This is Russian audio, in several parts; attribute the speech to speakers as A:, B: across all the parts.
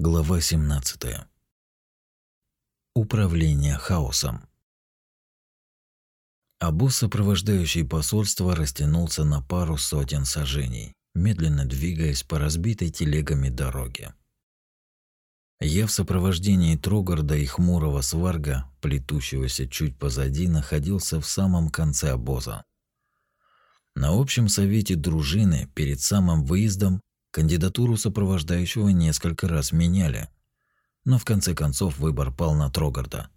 A: Глава 17. Управление хаосом. Обоз, сопровождающий посольство, растянулся на пару сотен сажений, медленно двигаясь по разбитой телегами дороге. Я в сопровождении Трогарда и хмурого сварга, плетущегося чуть позади, находился в самом конце обоза. На общем совете дружины перед самым выездом Кандидатуру сопровождающего несколько раз меняли, но в конце концов выбор пал на Трогарда.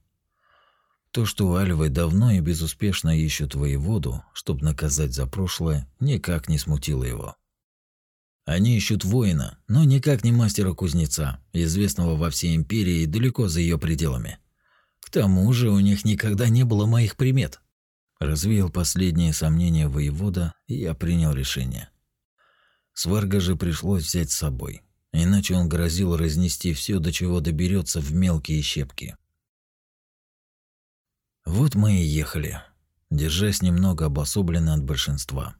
A: То, что Альвы давно и безуспешно ищут воеводу, чтобы наказать за прошлое, никак не смутило его. Они ищут воина, но никак не мастера-кузнеца, известного во всей империи и далеко за ее пределами. К тому же у них никогда не было моих примет. Развеял последние сомнения воевода, и я принял решение. Сварга же пришлось взять с собой, иначе он грозил разнести все, до чего доберется в мелкие щепки. Вот мы и ехали, держась немного обособленно от большинства.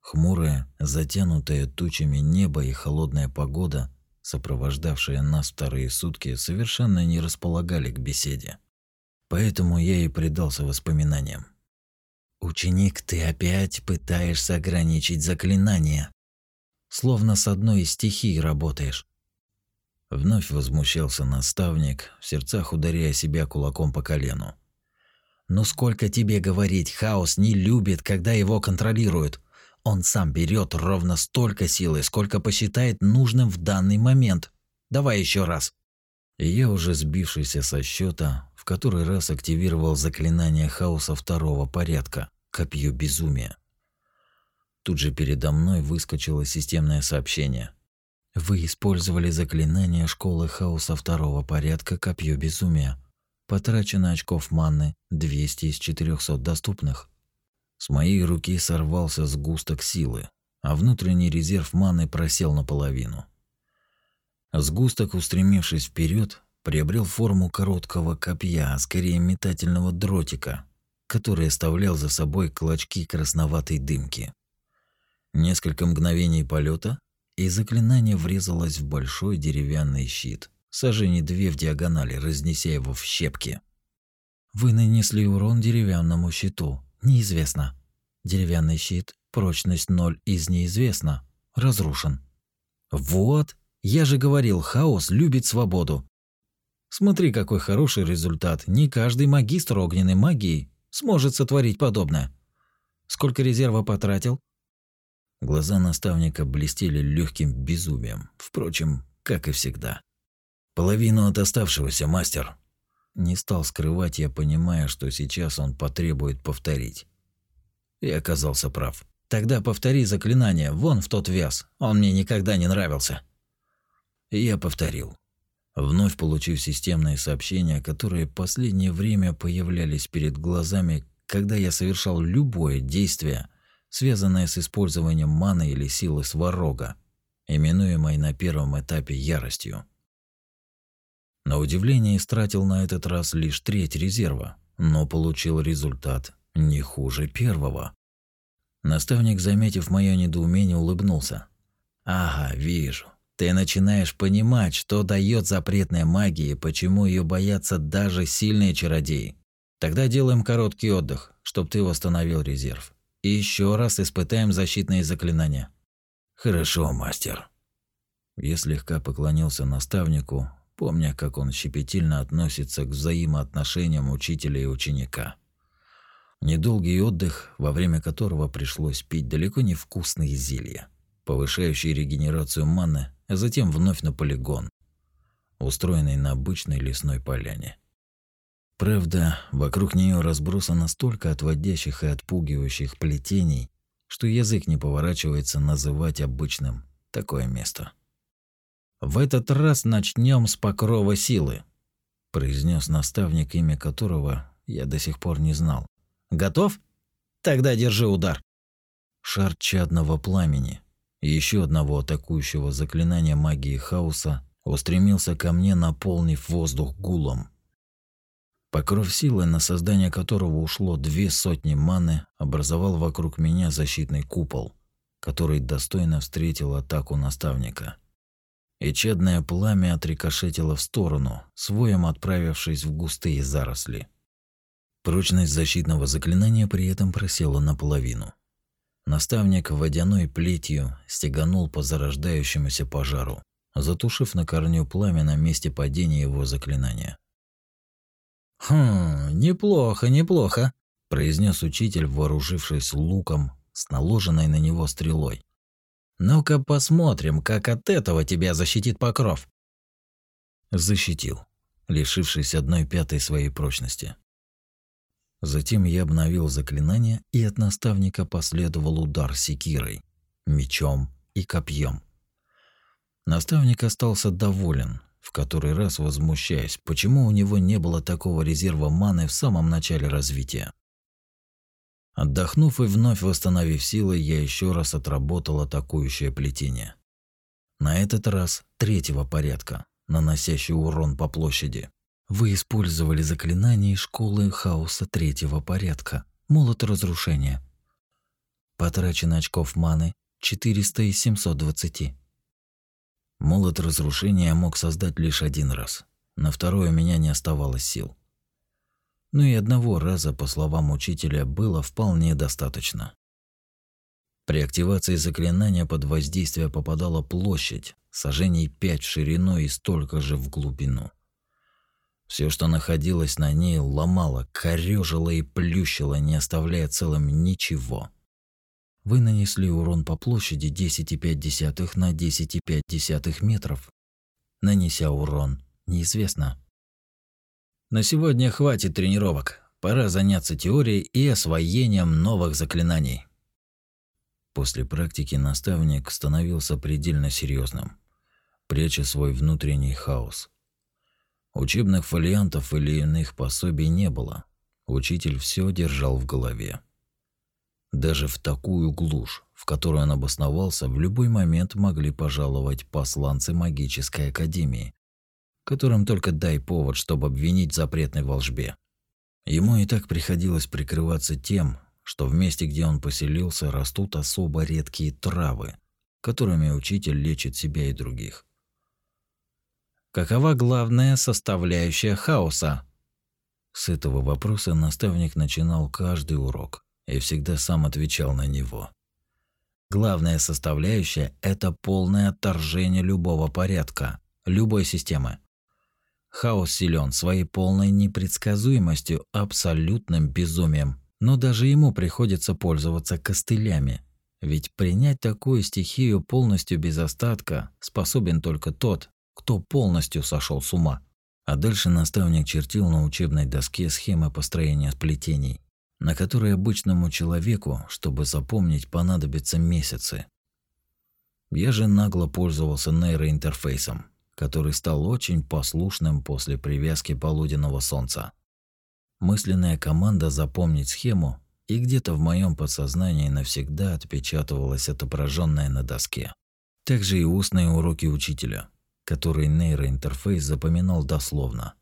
A: Хмурое, затянутое тучами небо и холодная погода, сопровождавшая нас вторые сутки, совершенно не располагали к беседе. Поэтому я и предался воспоминаниям. «Ученик, ты опять пытаешься ограничить заклинание», словно с одной из стихий работаешь. Вновь возмущался наставник, в сердцах ударяя себя кулаком по колену. «Ну сколько тебе говорить, хаос не любит, когда его контролируют. Он сам берет ровно столько силы, сколько посчитает нужным в данный момент. Давай еще раз». И я, уже сбившийся со счета, в который раз активировал заклинание хаоса второго порядка – копье безумия. Тут же передо мной выскочило системное сообщение. Вы использовали заклинание школы хаоса второго порядка Копье безумия. Потрачено очков манны 200 из 400 доступных. С моей руки сорвался сгусток силы, а внутренний резерв маны просел наполовину. Сгусток, устремившись вперед, приобрел форму короткого копья, а скорее метательного дротика, который оставлял за собой клочки красноватой дымки. Несколько мгновений полета, и заклинание врезалось в большой деревянный щит, сажени две в диагонали, разнеся его в щепки. Вы нанесли урон деревянному щиту. Неизвестно. Деревянный щит, прочность ноль из неизвестно. Разрушен. Вот, я же говорил, хаос любит свободу. Смотри, какой хороший результат. Не каждый магистр огненной магии сможет сотворить подобное. Сколько резерва потратил? Глаза наставника блестели легким безумием, впрочем, как и всегда. Половину от оставшегося, мастер. Не стал скрывать, я понимая, что сейчас он потребует повторить. И оказался прав. Тогда повтори заклинание, вон в тот вяз. Он мне никогда не нравился. И я повторил. Вновь получив системные сообщения, которые последнее время появлялись перед глазами, когда я совершал любое действие, связанное с использованием маны или силы сварога, именуемой на первом этапе яростью. На удивление истратил на этот раз лишь треть резерва, но получил результат не хуже первого. Наставник, заметив мое недоумение, улыбнулся. «Ага, вижу. Ты начинаешь понимать, что дает запретная магия и почему ее боятся даже сильные чародеи. Тогда делаем короткий отдых, чтобы ты восстановил резерв и еще раз испытаем защитные заклинания. Хорошо, мастер. Я слегка поклонился наставнику, помня, как он щепетильно относится к взаимоотношениям учителя и ученика. Недолгий отдых, во время которого пришлось пить далеко не вкусные зелья, повышающие регенерацию маны, а затем вновь на полигон, устроенный на обычной лесной поляне. Правда, вокруг нее разбросано столько отводящих и отпугивающих плетений, что язык не поворачивается называть обычным такое место. В этот раз начнем с покрова силы, произнес наставник, имя которого я до сих пор не знал. Готов? Тогда держи удар. Шар чадного пламени и еще одного атакующего заклинания магии хаоса устремился ко мне, наполнив воздух гулом. Покров силы, на создание которого ушло две сотни маны, образовал вокруг меня защитный купол, который достойно встретил атаку наставника. и чадное пламя отрикошетило в сторону, своем отправившись в густые заросли. Прочность защитного заклинания при этом просела наполовину. Наставник водяной плетью стеганул по зарождающемуся пожару, затушив на корню пламя на месте падения его заклинания.
B: «Хм, неплохо, неплохо», –
A: произнес учитель, вооружившись луком с наложенной на него стрелой.
B: «Ну-ка посмотрим, как от этого тебя защитит покров».
A: Защитил, лишившись одной пятой своей прочности. Затем я обновил заклинание, и от наставника последовал удар секирой, мечом и копьем. Наставник остался доволен, в который раз возмущаясь, почему у него не было такого резерва маны в самом начале развития. Отдохнув и вновь восстановив силы, я еще раз отработал атакующее плетение. На этот раз третьего порядка, наносящий урон по площади. Вы использовали заклинание школы хаоса третьего порядка. Молот разрушения. Потрачено очков маны 400 из 720. Молот разрушения мог создать лишь один раз. На второй у меня не оставалось сил. Но и одного раза, по словам учителя, было вполне достаточно. При активации заклинания под воздействие попадала площадь, сажений 5 в ширину и столько же в глубину. Все, что находилось на ней, ломало, корёжило и плющило, не оставляя целым ничего. Вы нанесли урон по площади 10,5 на 10,5 метров. Нанеся урон, неизвестно.
B: На сегодня хватит тренировок. Пора заняться теорией и освоением новых заклинаний.
A: После практики наставник становился предельно серьезным, пряча свой внутренний хаос. Учебных фолиантов или иных пособий не было. Учитель все держал в голове. Даже в такую глушь, в которой он обосновался, в любой момент могли пожаловать посланцы магической академии, которым только дай повод, чтобы обвинить запретной волжбе. Ему и так приходилось прикрываться тем, что в месте, где он поселился, растут особо редкие травы, которыми учитель лечит себя и других.
B: Какова главная составляющая хаоса?
A: С этого вопроса наставник начинал каждый урок и всегда сам отвечал на него.
B: Главная составляющая – это полное отторжение любого порядка, любой системы. Хаос силен своей полной непредсказуемостью, абсолютным безумием. Но даже ему приходится пользоваться костылями. Ведь принять такую стихию полностью без остатка способен только тот, кто полностью сошел с ума.
A: А дальше наставник чертил на учебной доске схемы построения сплетений, на которые обычному человеку, чтобы запомнить, понадобятся месяцы. Я же нагло пользовался нейроинтерфейсом, который стал очень послушным после привязки полуденного солнца. Мысленная команда запомнить схему, и где-то в моем подсознании навсегда отпечатывалась отображенная на доске. Также и устные уроки учителя – который нейроинтерфейс запоминал дословно,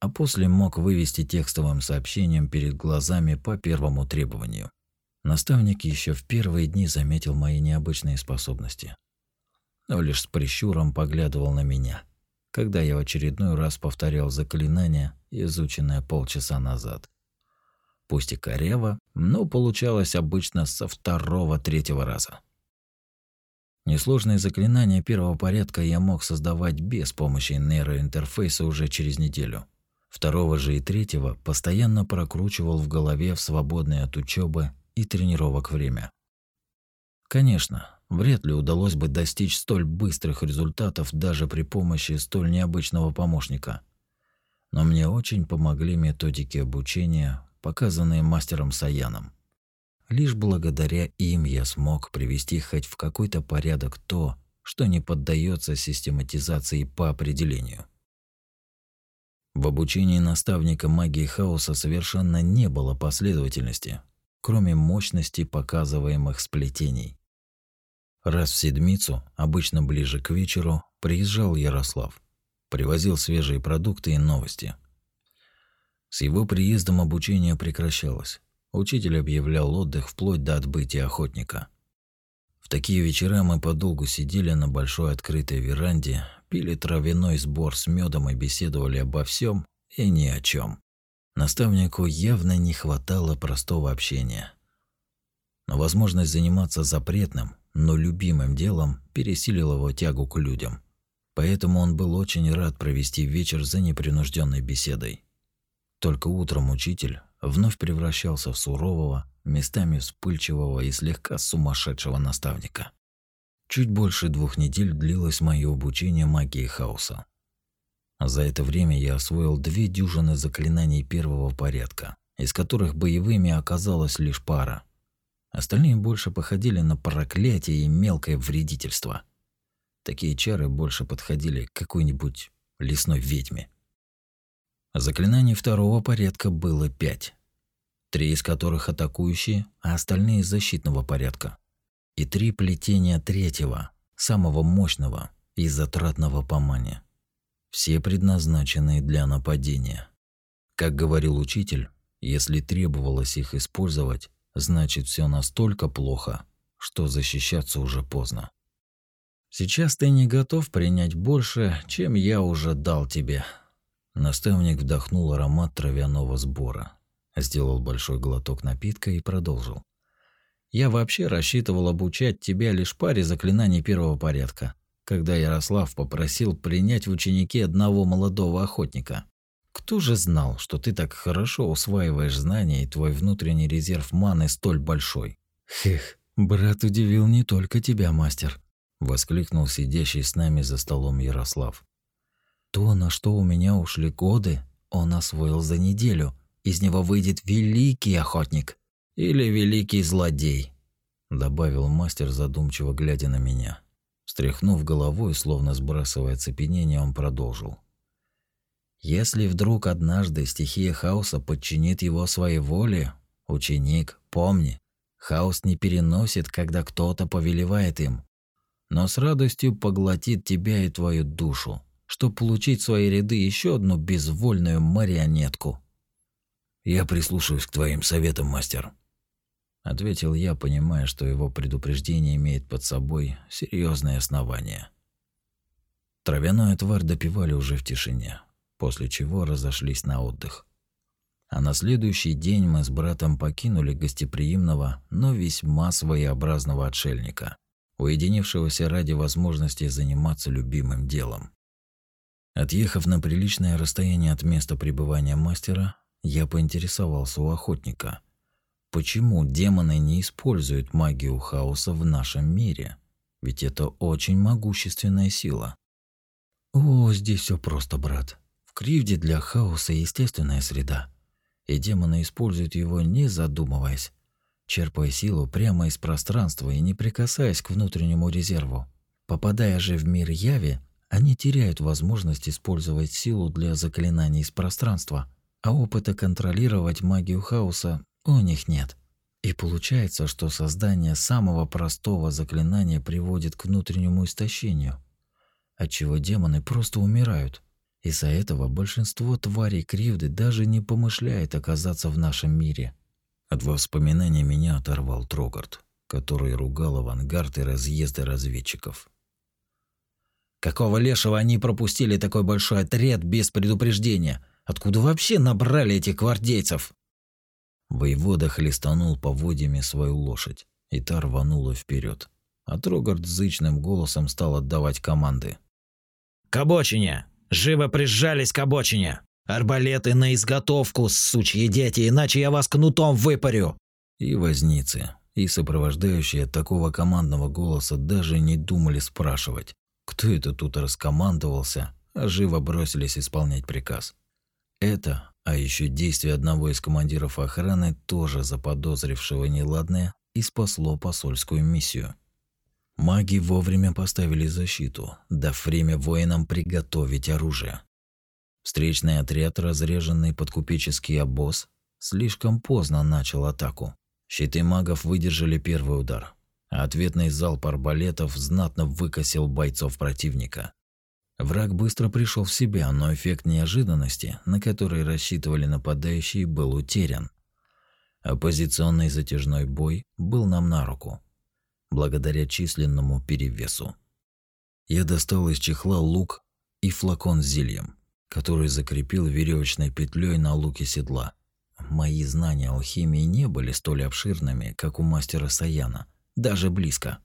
A: а после мог вывести текстовым сообщением перед глазами по первому требованию. Наставник еще в первые дни заметил мои необычные способности, но лишь с прищуром поглядывал на меня, когда я в очередной раз повторял заклинание, изученное полчаса назад. Пусть и коряво, но получалось обычно со второго-третьего раза. Несложные заклинания первого порядка я мог создавать без помощи нейроинтерфейса уже через неделю. Второго же и третьего постоянно прокручивал в голове в свободное от учебы и тренировок время. Конечно, вряд ли удалось бы достичь столь быстрых результатов даже при помощи столь необычного помощника. Но мне очень помогли методики обучения, показанные мастером Саяном. Лишь благодаря им я смог привести хоть в какой-то порядок то, что не поддается систематизации по определению. В обучении наставника магии хаоса совершенно не было последовательности, кроме мощности показываемых сплетений. Раз в седмицу, обычно ближе к вечеру, приезжал Ярослав, привозил свежие продукты и новости. С его приездом обучение прекращалось. Учитель объявлял отдых вплоть до отбытия охотника. В такие вечера мы подолгу сидели на большой открытой веранде, пили травяной сбор с медом и беседовали обо всем и ни о чем. Наставнику явно не хватало простого общения. Но возможность заниматься запретным, но любимым делом пересилила его тягу к людям. Поэтому он был очень рад провести вечер за непринужденной беседой. Только утром учитель вновь превращался в сурового, местами вспыльчивого и слегка сумасшедшего наставника. Чуть больше двух недель длилось мое обучение магии хаоса. За это время я освоил две дюжины заклинаний первого порядка, из которых боевыми оказалась лишь пара. Остальные больше походили на проклятие и мелкое вредительство. Такие чары больше подходили к какой-нибудь лесной ведьме. Заклинаний второго порядка было пять. Три из которых атакующие, а остальные защитного порядка и три плетения третьего, самого мощного и затратного по мане. Все предназначенные для нападения. Как говорил учитель, если требовалось их использовать, значит все настолько плохо, что защищаться уже поздно. Сейчас ты не готов принять больше, чем я уже дал тебе. Наставник вдохнул аромат травяного сбора, сделал большой глоток напитка и продолжил. Я вообще рассчитывал обучать тебя лишь паре заклинаний первого порядка, когда Ярослав попросил принять в ученики одного молодого охотника. Кто же знал, что ты так хорошо усваиваешь знания и твой внутренний резерв маны столь большой? Хех, брат удивил не только тебя, мастер, воскликнул сидящий с нами за столом Ярослав. То, на что у меня ушли годы, он освоил за неделю. Из него выйдет великий охотник. Или великий злодей, добавил мастер, задумчиво глядя на меня. Встряхнув головой, словно сбрасывая цепенение, он продолжил. Если вдруг однажды стихия хаоса подчинит его своей воле, ученик, помни, хаос не переносит, когда кто-то повелевает им, но с радостью поглотит тебя и твою душу, чтобы получить в свои ряды еще одну безвольную марионетку. Я прислушаюсь к твоим советам, мастер, ответил я, понимая, что его предупреждение имеет под собой серьезные основания. Травяной отвар допивали уже в тишине, после чего разошлись на отдых. А на следующий день мы с братом покинули гостеприимного, но весьма своеобразного отшельника, уединившегося ради возможности заниматься любимым делом. Отъехав на приличное расстояние от места пребывания мастера, я поинтересовался у охотника – Почему демоны не используют магию хаоса в нашем мире? Ведь это очень могущественная сила. О, здесь все просто, брат. В Кривде для хаоса естественная среда. И демоны используют его не задумываясь, черпая силу прямо из пространства и не прикасаясь к внутреннему резерву. Попадая же в мир яви, они теряют возможность использовать силу для заклинаний из пространства, а опыта контролировать магию хаоса у них нет. И получается, что создание самого простого заклинания приводит к внутреннему истощению, отчего демоны просто умирают. Из-за этого большинство тварей кривды даже не помышляет оказаться в нашем мире. От воспоминаний меня оторвал Трогард, который ругал авангард и разъезды разведчиков. Какого лешего они пропустили такой большой отряд без предупреждения? Откуда вообще набрали этих гвардейцев? Воевода хлестанул поводьями свою лошадь, и та рванула вперед. А Трогард зычным голосом стал отдавать команды.
B: «К обочине! Живо прижались к обочине! Арбалеты на изготовку, сучьи дети, иначе я вас кнутом выпарю!»
A: И возницы, и сопровождающие такого командного голоса даже не думали спрашивать, кто это тут раскомандовался, а живо бросились исполнять приказ. Это а еще действие одного из командиров охраны, тоже заподозрившего неладное, и спасло посольскую миссию. Маги вовремя поставили защиту, дав время воинам приготовить оружие. Встречный отряд, разреженный под купеческий обоз, слишком поздно начал атаку. Щиты магов выдержали первый удар, а ответный залп арбалетов знатно выкосил бойцов противника. Враг быстро пришел в себя, но эффект неожиданности, на который рассчитывали нападающие, был утерян. Оппозиционный затяжной бой был нам на руку, благодаря численному перевесу. Я достал из чехла лук и флакон с зельем, который закрепил веревочной петлей на луке седла. Мои знания алхимии не были столь обширными, как у мастера Саяна, даже близко.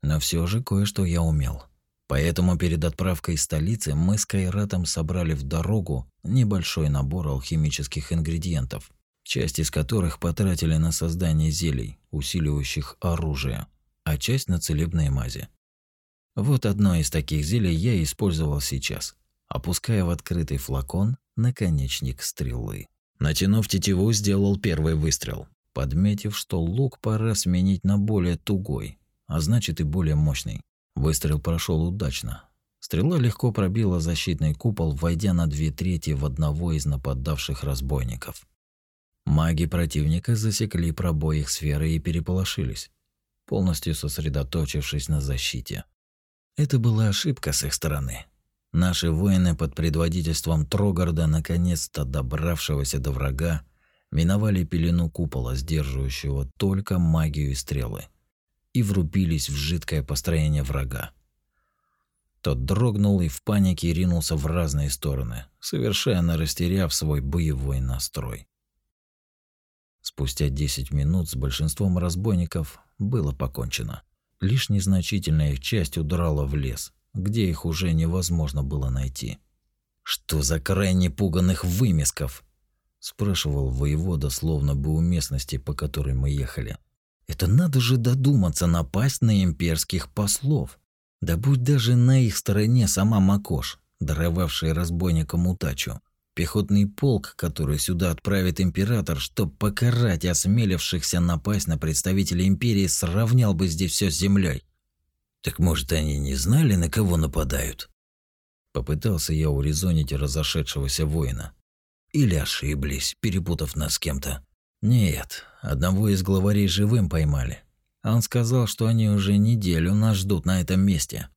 A: Но все же кое-что я умел. Поэтому перед отправкой из столицы мы с Кайратом собрали в дорогу небольшой набор алхимических ингредиентов, часть из которых потратили на создание зелий, усиливающих оружие, а часть на целебные мази. Вот одно из таких зелий я использовал сейчас, опуская в открытый флакон наконечник стрелы. Натянув тетиву, сделал первый выстрел, подметив, что лук пора сменить на более тугой, а значит и более мощный. Выстрел прошел удачно. Стрела легко пробила защитный купол, войдя на две трети в одного из нападавших разбойников. Маги противника засекли пробой их сферы и переполошились, полностью сосредоточившись на защите. Это была ошибка с их стороны. Наши воины под предводительством Трогарда, наконец-то добравшегося до врага, миновали пелену купола, сдерживающего только магию и стрелы, и врубились в жидкое построение врага. Тот дрогнул и в панике ринулся в разные стороны, совершенно растеряв свой боевой настрой. Спустя 10 минут с большинством разбойников было покончено. Лишь незначительная их часть удрала в лес, где их уже невозможно было найти. «Что за крайне пуганных вымесков?» – спрашивал воевода, словно бы у местности, по которой мы ехали. «Это надо же додуматься напасть на имперских послов. Да будь даже на их стороне сама Макош, даровавшая разбойникам утачу. Пехотный полк, который сюда отправит император, чтобы покарать осмелившихся напасть на представителей империи, сравнял бы здесь все с землей. Так может, они не знали, на кого нападают? Попытался я урезонить разошедшегося воина. Или ошиблись, перепутав нас с кем-то. Нет, одного из главарей живым поймали. Он сказал, что они уже неделю нас ждут на этом месте.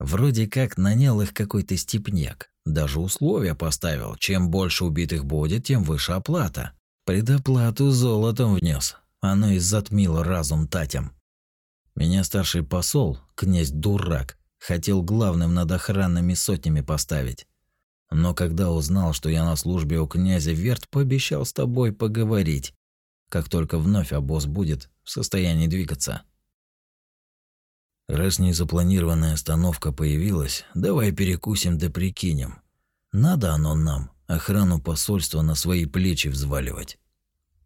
A: Вроде как нанял их какой-то степняк. Даже условия поставил. Чем больше убитых будет, тем выше оплата. Предоплату золотом внес. Оно и затмило разум татям. Меня старший посол, князь Дурак, хотел главным над охранными сотнями поставить. Но когда узнал, что я на службе у князя Верт, пообещал с тобой поговорить, как только вновь обоз будет в состоянии двигаться. Раз незапланированная остановка появилась, давай перекусим да прикинем. Надо оно нам, охрану посольства на свои плечи взваливать.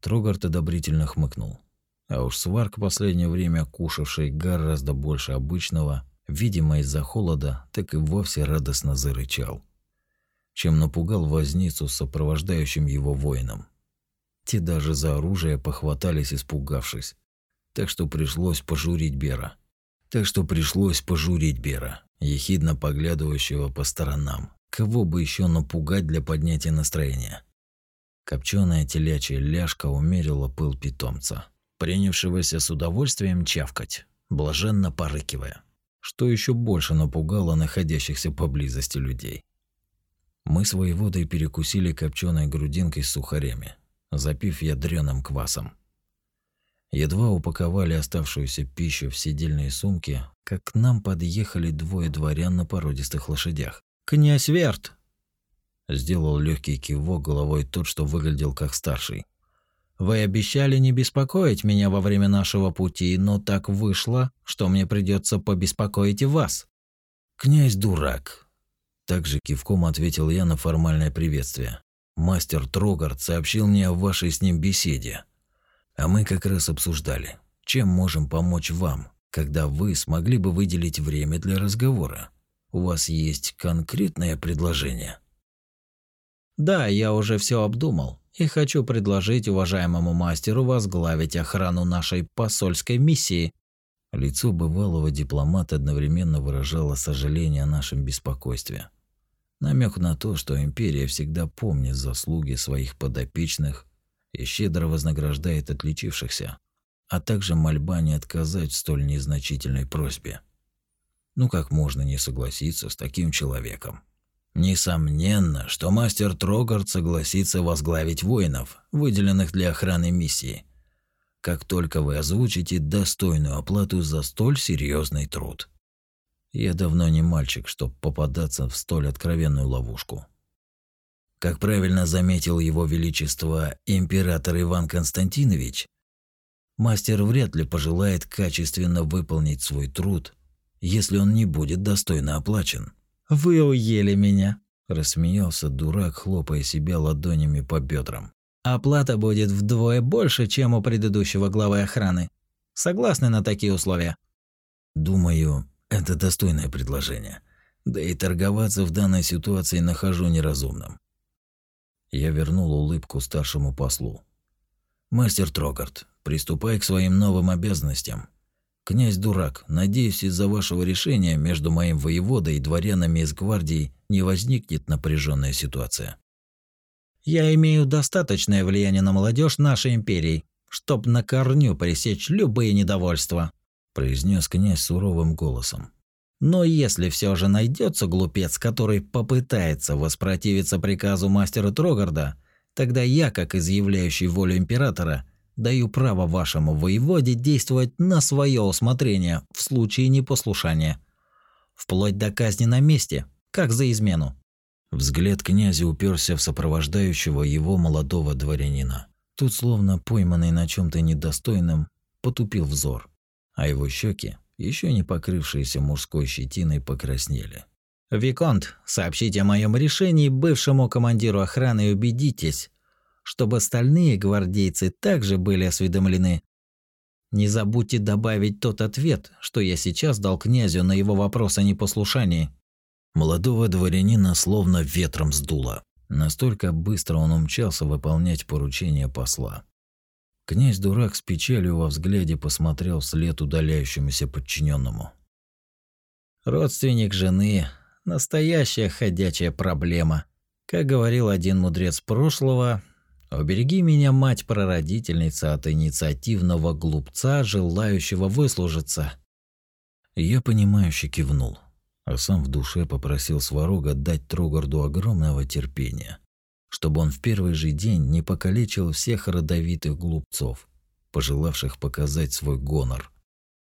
A: Трогарт одобрительно хмыкнул. А уж сварк последнее время кушавший гораздо больше обычного, видимо из-за холода, так и вовсе радостно зарычал. Чем напугал возницу с сопровождающим его воином. Те даже за оружие похватались, испугавшись. Так что пришлось пожурить Бера. Так что пришлось пожурить Бера, ехидно поглядывающего по сторонам. Кого бы еще напугать для поднятия настроения? Копченая телячья ляжка умерила пыл питомца, принявшегося с удовольствием чавкать, блаженно порыкивая, что еще больше напугало находящихся поблизости людей. Мы с воеводой перекусили копченой грудинкой с сухарями, запив ядреным квасом. Едва упаковали оставшуюся пищу в сидельные сумки, как к нам подъехали двое дворян на породистых лошадях. «Князь Верт!» Сделал легкий кивок головой тот, что выглядел как старший. «Вы обещали не беспокоить меня во время нашего пути, но так вышло, что мне придется побеспокоить и вас». «Князь дурак!» Также кивком ответил я на формальное приветствие. «Мастер Трогард сообщил мне о вашей с ним беседе. А мы как раз обсуждали, чем можем помочь вам, когда вы смогли бы выделить время для разговора. У вас есть конкретное предложение? Да, я уже все обдумал и хочу предложить уважаемому мастеру возглавить охрану нашей посольской миссии. Лицо бывалого дипломата одновременно выражало сожаление о нашем беспокойстве. Намек на то, что империя всегда помнит заслуги своих подопечных и щедро вознаграждает отличившихся, а также мольба не отказать в столь незначительной просьбе. Ну как можно не согласиться с таким человеком? Несомненно, что мастер Трогард согласится возглавить воинов, выделенных для охраны миссии, как только вы озвучите достойную оплату за столь серьезный труд. Я давно не мальчик, чтобы попадаться в столь откровенную ловушку. Как правильно заметил его величество император Иван Константинович, мастер вряд ли пожелает качественно выполнить свой труд, если он не будет достойно оплачен.
B: «Вы уели меня», –
A: рассмеялся дурак, хлопая себя ладонями по бедрам.
B: «Оплата будет вдвое больше, чем у предыдущего главы охраны. Согласны на такие условия?»
A: «Думаю, это достойное предложение. Да и торговаться в данной ситуации нахожу неразумным. Я вернул улыбку старшему послу. «Мастер Трогард, приступай к своим новым обязанностям. Князь дурак, надеюсь, из-за вашего решения между моим воеводой и дворянами из гвардии не возникнет напряженная ситуация».
B: «Я имею достаточное влияние на молодежь нашей империи, чтобы на корню пресечь любые недовольства»,
A: произнес князь суровым голосом.
B: Но если все же найдется глупец, который попытается воспротивиться приказу мастера Трогарда, тогда я, как изъявляющий волю императора, даю право вашему воеводе действовать на свое усмотрение в случае непослушания. Вплоть до казни на месте, как за измену.
A: Взгляд князя уперся в сопровождающего его молодого дворянина. Тут, словно пойманный на чем то недостойном, потупил взор, а его щеки еще не покрывшиеся мужской щетиной, покраснели.
B: «Виконт, сообщите о моем решении бывшему командиру охраны и убедитесь, чтобы остальные гвардейцы также были осведомлены. Не забудьте добавить тот ответ, что я сейчас дал князю на его вопрос о непослушании».
A: Молодого дворянина словно ветром сдуло. Настолько быстро он умчался выполнять поручение посла. Князь-дурак с печалью во взгляде посмотрел вслед удаляющемуся подчиненному.
B: Родственник жены – настоящая ходячая проблема. Как говорил один мудрец прошлого, «Убереги меня, мать-прародительница, от инициативного глупца, желающего выслужиться».
A: Я понимающе кивнул, а сам в душе попросил Сварога дать Трогарду огромного терпения чтобы он в первый же день не покалечил всех родовитых глупцов, пожелавших показать свой гонор.